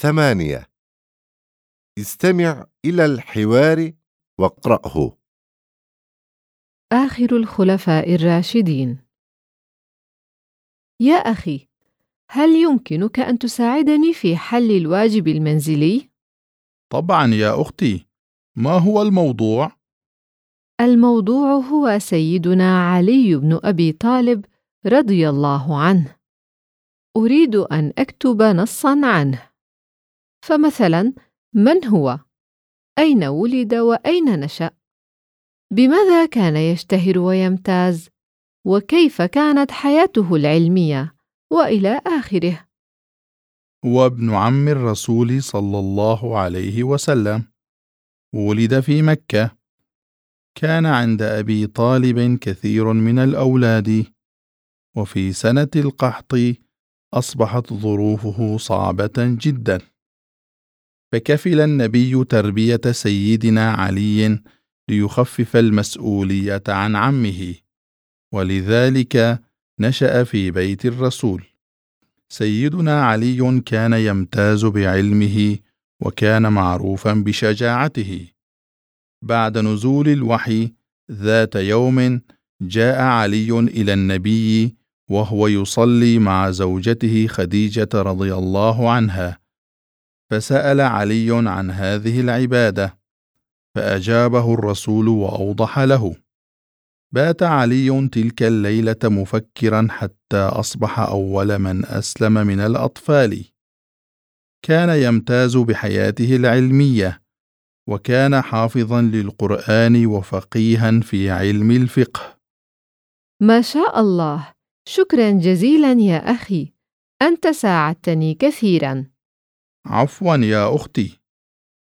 ثمانية استمع إلى الحوار واقرأه آخر الخلفاء الراشدين يا أخي، هل يمكنك أن تساعدني في حل الواجب المنزلي؟ طبعا يا أختي ما هو الموضوع؟ الموضوع هو سيدنا علي بن أبي طالب رضي الله عنه. أريد أن أكتب نصًا عنه. فمثلاً، من هو؟ أين ولد وأين نشأ؟ بماذا كان يشتهر ويمتاز؟ وكيف كانت حياته العلمية؟ وإلى آخره. هو ابن عم الرسول صلى الله عليه وسلم ولد في مكة كان عند أبي طالب كثير من الأولاد وفي سنة القحط أصبحت ظروفه صعبة جدا فكفل النبي تربية سيدنا علي ليخفف المسؤولية عن عمه ولذلك نشأ في بيت الرسول. سيدنا علي كان يمتاز بعلمه وكان معروفا بشجاعته. بعد نزول الوحي ذات يوم جاء علي إلى النبي وهو يصلي مع زوجته خديجة رضي الله عنها. فسأل علي عن هذه العبادة فأجابه الرسول وأوضح له. بات علي تلك الليلة مفكرا حتى أصبح أول من أسلم من الأطفال. كان يمتاز بحياته العلمية وكان حافظا للقرآن وفقيها في علم الفقه. ما شاء الله. شكرا جزيلا يا أخي. أنت ساعدتني كثيرا. عفوا يا أختي.